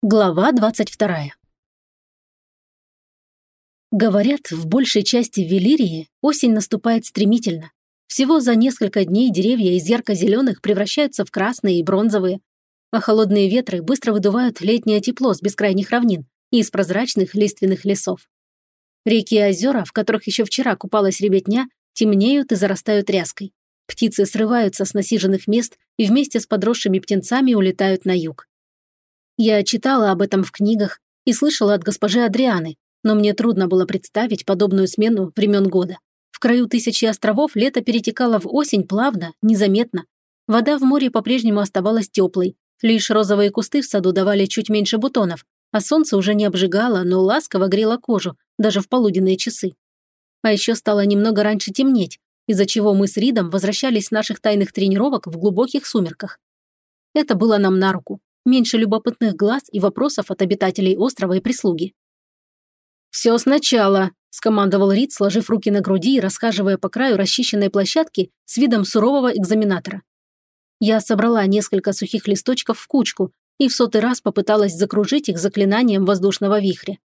Глава 22. Говорят, в большей части Велирии осень наступает стремительно. Всего за несколько дней деревья из ярко-зеленых превращаются в красные и бронзовые, а холодные ветры быстро выдувают летнее тепло с бескрайних равнин и из прозрачных лиственных лесов. Реки и озера, в которых еще вчера купалась ребятня, темнеют и зарастают ряской. Птицы срываются с насиженных мест и вместе с подросшими птенцами улетают на юг. Я читала об этом в книгах и слышала от госпожи Адрианы, но мне трудно было представить подобную смену времен года. В краю тысячи островов лето перетекало в осень плавно, незаметно. Вода в море по-прежнему оставалась теплой, лишь розовые кусты в саду давали чуть меньше бутонов, а солнце уже не обжигало, но ласково грело кожу, даже в полуденные часы. А еще стало немного раньше темнеть, из-за чего мы с Ридом возвращались с наших тайных тренировок в глубоких сумерках. Это было нам на руку меньше любопытных глаз и вопросов от обитателей острова и прислуги. «Все сначала», – скомандовал Рид, сложив руки на груди и расхаживая по краю расчищенной площадки с видом сурового экзаменатора. Я собрала несколько сухих листочков в кучку и в сотый раз попыталась закружить их заклинанием воздушного вихря.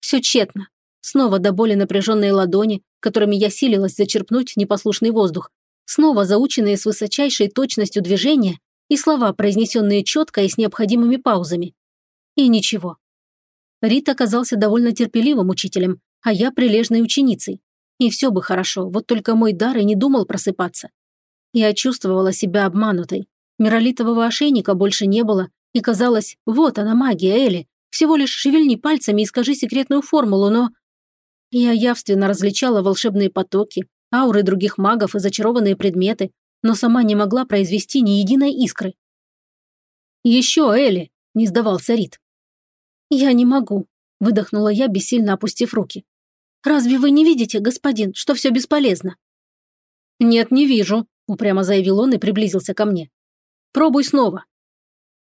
Все тщетно. Снова до боли напряженные ладони, которыми я силилась зачерпнуть непослушный воздух. Снова заученные с высочайшей точностью движения и слова, произнесенные четко и с необходимыми паузами. И ничего. Рит оказался довольно терпеливым учителем, а я прилежной ученицей. И все бы хорошо, вот только мой дар и не думал просыпаться. Я чувствовала себя обманутой. Миролитового ошейника больше не было, и казалось, вот она магия Эли, всего лишь шевельни пальцами и скажи секретную формулу, но... Я явственно различала волшебные потоки, ауры других магов и зачарованные предметы, но сама не могла произвести ни единой искры. «Еще, Элли!» – не сдавался Рид. «Я не могу», – выдохнула я, бессильно опустив руки. «Разве вы не видите, господин, что все бесполезно?» «Нет, не вижу», – упрямо заявил он и приблизился ко мне. «Пробуй снова».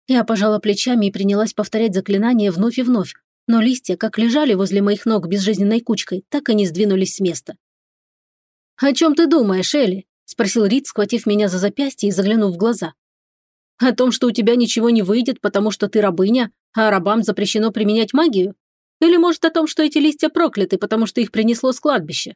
Я пожала плечами и принялась повторять заклинание вновь и вновь, но листья, как лежали возле моих ног безжизненной кучкой, так и не сдвинулись с места. «О чем ты думаешь, Элли?» – спросил Рид, схватив меня за запястье и заглянув в глаза. «О том, что у тебя ничего не выйдет, потому что ты рабыня, а рабам запрещено применять магию? Или, может, о том, что эти листья прокляты, потому что их принесло с кладбища?»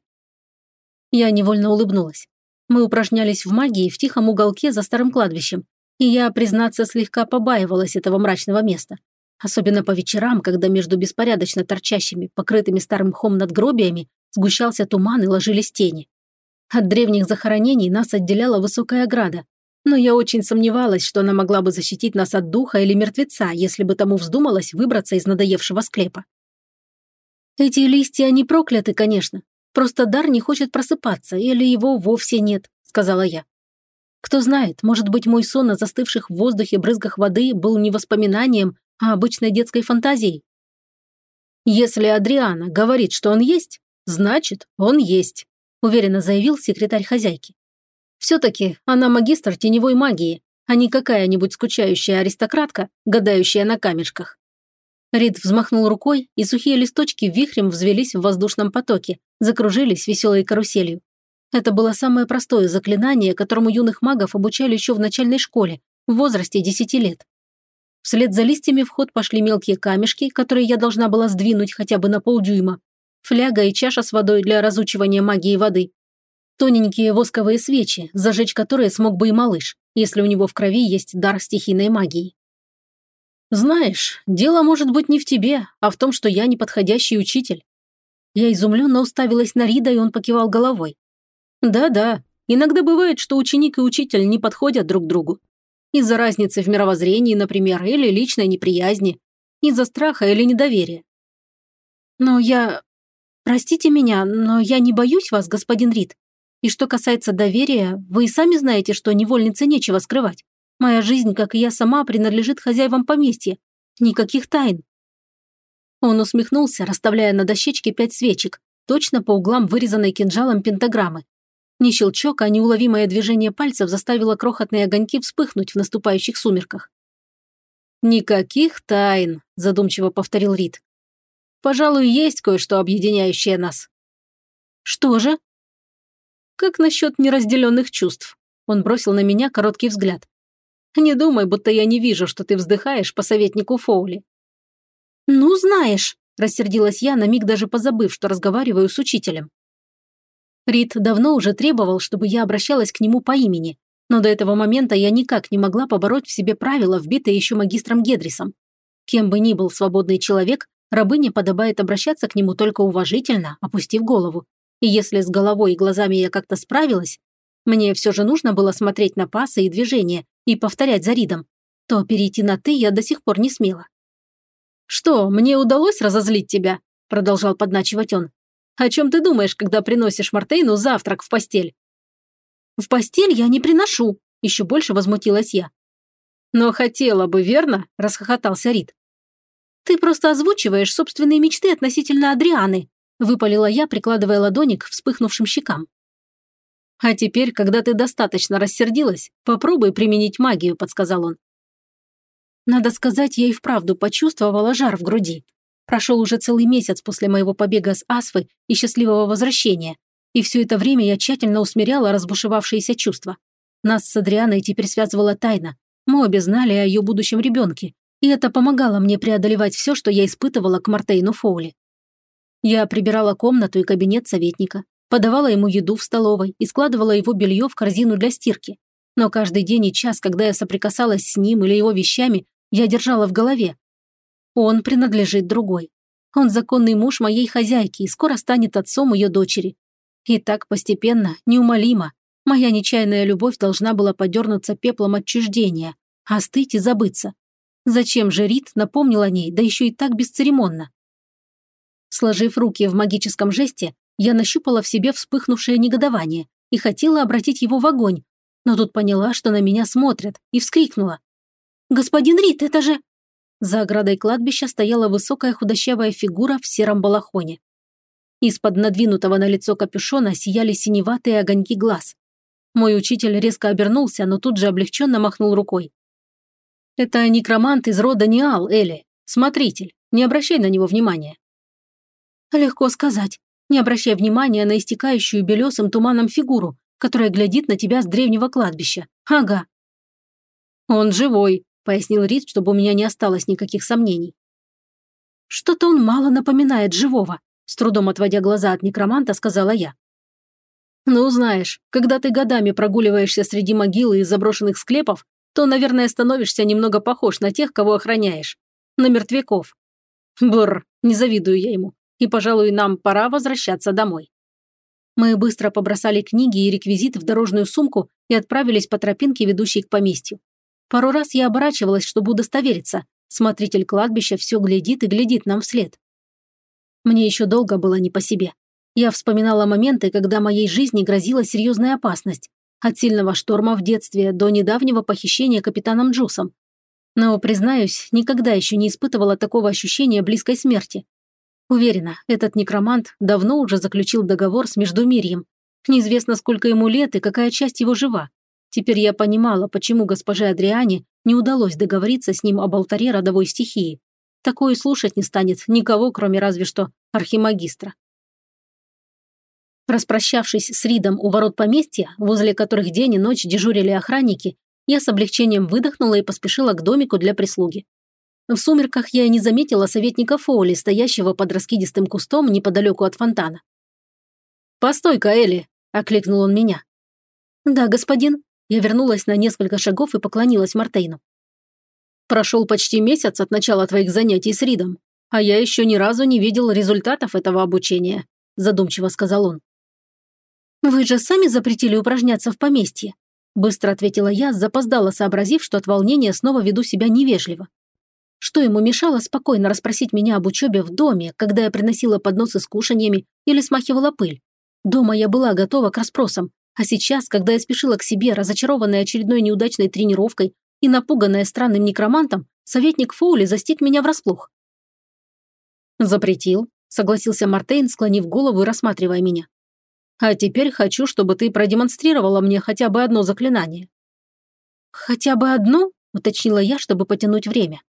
Я невольно улыбнулась. Мы упражнялись в магии в тихом уголке за старым кладбищем, и я, признаться, слегка побаивалась этого мрачного места. Особенно по вечерам, когда между беспорядочно торчащими, покрытыми старым мхом надгробиями, сгущался туман и ложились тени. От древних захоронений нас отделяла высокая ограда, но я очень сомневалась, что она могла бы защитить нас от духа или мертвеца, если бы тому вздумалось выбраться из надоевшего склепа. Эти листья не прокляты, конечно. Просто дар не хочет просыпаться, или его вовсе нет, сказала я. Кто знает, может быть, мой сон о застывших в воздухе брызгах воды был не воспоминанием, а обычной детской фантазией. Если Адриана говорит, что он есть, значит, он есть уверенно заявил секретарь хозяйки. Все-таки она магистр теневой магии, а не какая-нибудь скучающая аристократка, гадающая на камешках. Рид взмахнул рукой, и сухие листочки вихрем взвелись в воздушном потоке, закружились веселой каруселью. Это было самое простое заклинание, которому юных магов обучали еще в начальной школе, в возрасте 10 лет. Вслед за листьями в ход пошли мелкие камешки, которые я должна была сдвинуть хотя бы на полдюйма, фляга и чаша с водой для разучивания магии воды, тоненькие восковые свечи, зажечь которые смог бы и малыш, если у него в крови есть дар стихийной магии. Знаешь, дело может быть не в тебе, а в том, что я неподходящий учитель. Я изумленно уставилась на Рида, и он покивал головой. Да-да, иногда бывает, что ученик и учитель не подходят друг другу. Из-за разницы в мировоззрении, например, или личной неприязни, из-за страха или недоверия. Но я... «Простите меня, но я не боюсь вас, господин Рид. И что касается доверия, вы и сами знаете, что невольнице нечего скрывать. Моя жизнь, как и я сама, принадлежит хозяевам поместья. Никаких тайн». Он усмехнулся, расставляя на дощечке пять свечек, точно по углам вырезанной кинжалом пентаграммы. Ни щелчок, а неуловимое движение пальцев заставило крохотные огоньки вспыхнуть в наступающих сумерках. «Никаких тайн», – задумчиво повторил Рид. Пожалуй, есть кое-что объединяющее нас. Что же? Как насчет неразделенных чувств? Он бросил на меня короткий взгляд. Не думай, будто я не вижу, что ты вздыхаешь по советнику Фоули. «Ну, знаешь», – рассердилась я, на миг даже позабыв, что разговариваю с учителем. Рид давно уже требовал, чтобы я обращалась к нему по имени, но до этого момента я никак не могла побороть в себе правила, вбитые еще магистром Гедрисом. Кем бы ни был свободный человек, рабыне подобает обращаться к нему только уважительно, опустив голову. И если с головой и глазами я как-то справилась, мне все же нужно было смотреть на пасы и движения и повторять за Ридом, то перейти на «ты» я до сих пор не смела. «Что, мне удалось разозлить тебя?» – продолжал подначивать он. «О чем ты думаешь, когда приносишь Мартейну завтрак в постель?» «В постель я не приношу», – еще больше возмутилась я. «Но хотела бы, верно?» – расхохотался Рид. «Ты просто озвучиваешь собственные мечты относительно Адрианы», – выпалила я, прикладывая ладони к вспыхнувшим щекам. «А теперь, когда ты достаточно рассердилась, попробуй применить магию», – подсказал он. Надо сказать, я и вправду почувствовала жар в груди. Прошел уже целый месяц после моего побега с Асфы и счастливого возвращения, и все это время я тщательно усмиряла разбушевавшиеся чувства. Нас с Адрианой теперь связывала тайна. Мы обе знали о ее будущем ребенке, и это помогало мне преодолевать все, что я испытывала к Мартейну Фоули. Я прибирала комнату и кабинет советника, подавала ему еду в столовой и складывала его белье в корзину для стирки. Но каждый день и час, когда я соприкасалась с ним или его вещами, я держала в голове. Он принадлежит другой. Он законный муж моей хозяйки и скоро станет отцом ее дочери. И так постепенно, неумолимо, моя нечаянная любовь должна была подернуться пеплом отчуждения, остыть и забыться. Зачем же Рит напомнил о ней, да еще и так бесцеремонно? Сложив руки в магическом жесте, я нащупала в себе вспыхнувшее негодование и хотела обратить его в огонь, но тут поняла, что на меня смотрят, и вскрикнула. «Господин Рит, это же...» За оградой кладбища стояла высокая худощавая фигура в сером балахоне. Из-под надвинутого на лицо капюшона сияли синеватые огоньки глаз. Мой учитель резко обернулся, но тут же облегченно махнул рукой. «Это некромант из рода Ниал, Эли. Смотритель. Не обращай на него внимания». «Легко сказать. Не обращай внимания на истекающую белесым туманом фигуру, которая глядит на тебя с древнего кладбища. Ага». «Он живой», пояснил Рид, чтобы у меня не осталось никаких сомнений. «Что-то он мало напоминает живого», с трудом отводя глаза от некроманта, сказала я. «Ну, знаешь, когда ты годами прогуливаешься среди могилы и заброшенных склепов, то, наверное, становишься немного похож на тех, кого охраняешь. На мертвяков. Бррр, не завидую я ему. И, пожалуй, нам пора возвращаться домой». Мы быстро побросали книги и реквизит в дорожную сумку и отправились по тропинке, ведущей к поместью. Пару раз я оборачивалась, чтобы удостовериться. Смотритель кладбища все глядит и глядит нам вслед. Мне еще долго было не по себе. Я вспоминала моменты, когда моей жизни грозила серьезная опасность. От сильного шторма в детстве до недавнего похищения капитаном Джусом. Но, признаюсь, никогда еще не испытывала такого ощущения близкой смерти. Уверена, этот некромант давно уже заключил договор с Междумирьем. Неизвестно, сколько ему лет и какая часть его жива. Теперь я понимала, почему госпоже Адриане не удалось договориться с ним об алтаре родовой стихии. Такое слушать не станет никого, кроме разве что архимагистра. Распрощавшись с Ридом у ворот поместья, возле которых день и ночь дежурили охранники, я с облегчением выдохнула и поспешила к домику для прислуги. В сумерках я и не заметила советника Фоули, стоящего под раскидистым кустом неподалеку от фонтана. «Постой-ка, Элли!» – окликнул он меня. «Да, господин», я вернулась на несколько шагов и поклонилась Мартейну. «Прошел почти месяц от начала твоих занятий с Ридом, а я еще ни разу не видел результатов этого обучения», задумчиво сказал он. «Вы же сами запретили упражняться в поместье», быстро ответила я, запоздала, сообразив, что от волнения снова веду себя невежливо. Что ему мешало спокойно расспросить меня об учебе в доме, когда я приносила подносы с кушаньями или смахивала пыль? Дома я была готова к расспросам, а сейчас, когда я спешила к себе, разочарованная очередной неудачной тренировкой и напуганная странным некромантом, советник Фоули застиг меня врасплох. «Запретил», — согласился Мартейн, склонив голову и рассматривая меня. «А теперь хочу, чтобы ты продемонстрировала мне хотя бы одно заклинание». «Хотя бы одно?» — уточнила я, чтобы потянуть время.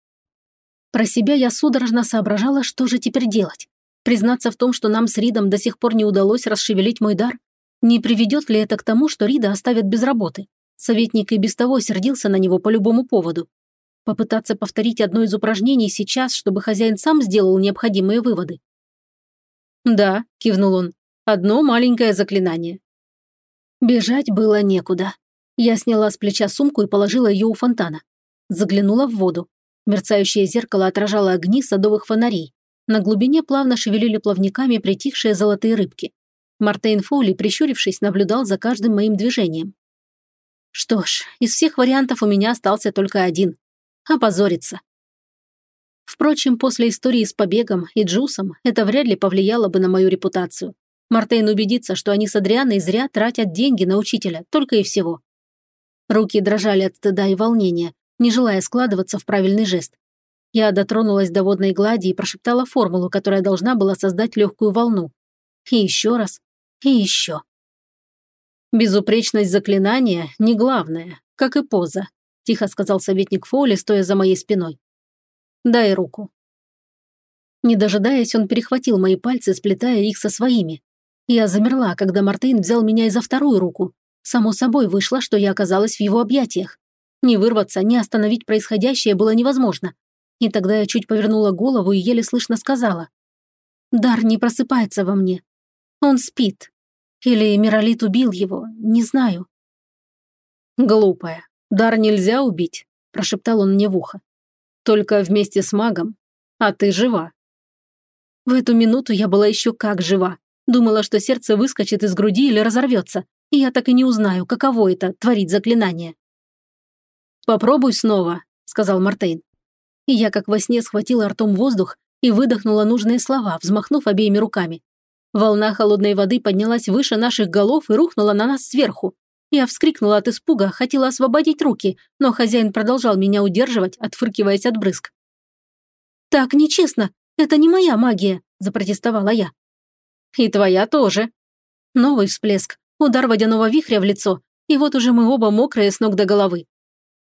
Про себя я судорожно соображала, что же теперь делать. Признаться в том, что нам с Ридом до сих пор не удалось расшевелить мой дар, не приведет ли это к тому, что Рида оставят без работы? Советник и без того сердился на него по любому поводу. Попытаться повторить одно из упражнений сейчас, чтобы хозяин сам сделал необходимые выводы. «Да», – кивнул он, – «одно маленькое заклинание». Бежать было некуда. Я сняла с плеча сумку и положила ее у фонтана. Заглянула в воду. Мерцающее зеркало отражало огни садовых фонарей. На глубине плавно шевелили плавниками притихшие золотые рыбки. Мартейн Фоули, прищурившись, наблюдал за каждым моим движением. Что ж, из всех вариантов у меня остался только один – опозориться. Впрочем, после истории с побегом и Джусом это вряд ли повлияло бы на мою репутацию. Мартейн убедится, что они с Адрианой зря тратят деньги на учителя, только и всего. Руки дрожали от стыда и волнения, не желая складываться в правильный жест. Я дотронулась до водной глади и прошептала формулу, которая должна была создать легкую волну. И еще раз. И еще. «Безупречность заклинания не главное, как и поза», тихо сказал советник Фоули, стоя за моей спиной. «Дай руку». Не дожидаясь, он перехватил мои пальцы, сплетая их со своими. Я замерла, когда Мартейн взял меня и за вторую руку. Само собой вышло, что я оказалась в его объятиях. Не вырваться, не остановить происходящее было невозможно. И тогда я чуть повернула голову и еле слышно сказала. «Дар не просыпается во мне. Он спит. Или Миролит убил его, не знаю». «Глупая. Дар нельзя убить», – прошептал он мне в ухо. «Только вместе с магом. А ты жива». В эту минуту я была еще как жива. Думала, что сердце выскочит из груди или разорвется, и я так и не узнаю, каково это – творить заклинание. «Попробуй снова», – сказал Мартейн. И я как во сне схватила ртом воздух и выдохнула нужные слова, взмахнув обеими руками. Волна холодной воды поднялась выше наших голов и рухнула на нас сверху. Я вскрикнула от испуга, хотела освободить руки, но хозяин продолжал меня удерживать, отфыркиваясь от брызг. «Так нечестно! Это не моя магия!» – запротестовала я. «И твоя тоже!» Новый всплеск, удар водяного вихря в лицо, и вот уже мы оба мокрые с ног до головы.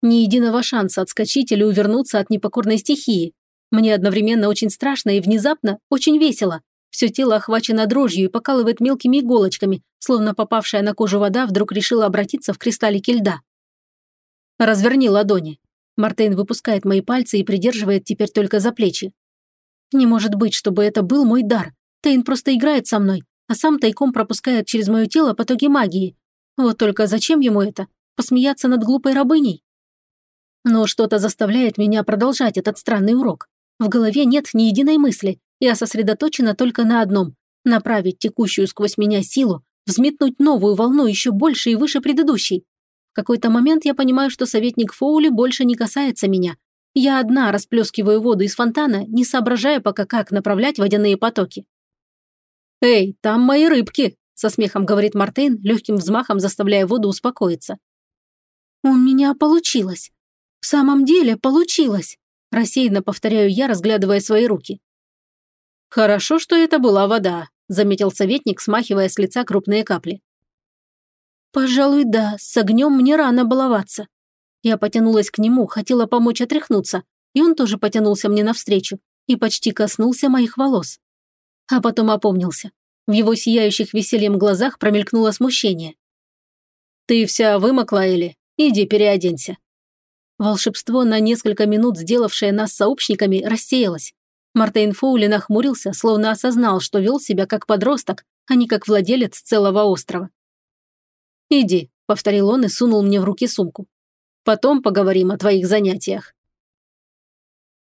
Ни единого шанса отскочить или увернуться от непокорной стихии. Мне одновременно очень страшно и внезапно очень весело. Все тело охвачено дрожью и покалывает мелкими иголочками, словно попавшая на кожу вода вдруг решила обратиться в кристаллики льда. «Разверни ладони». Мартейн выпускает мои пальцы и придерживает теперь только за плечи. Не может быть, чтобы это был мой дар. Тейн просто играет со мной, а сам тайком пропускает через мое тело потоки магии. Вот только зачем ему это? Посмеяться над глупой рабыней? Но что-то заставляет меня продолжать этот странный урок. В голове нет ни единой мысли, я сосредоточена только на одном – направить текущую сквозь меня силу, взметнуть новую волну еще больше и выше предыдущей. В какой-то момент я понимаю, что советник Фоули больше не касается меня. Я одна расплескиваю воду из фонтана, не соображая пока, как направлять водяные потоки. «Эй, там мои рыбки!» – со смехом говорит Мартейн, легким взмахом заставляя воду успокоиться. «У меня получилось. «В самом деле получилось!» – рассеянно повторяю я, разглядывая свои руки. «Хорошо, что это была вода», – заметил советник, смахивая с лица крупные капли. «Пожалуй, да, с огнем мне рано баловаться». Я потянулась к нему, хотела помочь отряхнуться, и он тоже потянулся мне навстречу и почти коснулся моих волос. А потом опомнился. В его сияющих весельем глазах промелькнуло смущение. «Ты вся вымокла, Эли? Иди переоденься», Волшебство, на несколько минут сделавшее нас сообщниками, рассеялось. Мартейн Фоули нахмурился, словно осознал, что вел себя как подросток, а не как владелец целого острова. «Иди», – повторил он и сунул мне в руки сумку. «Потом поговорим о твоих занятиях».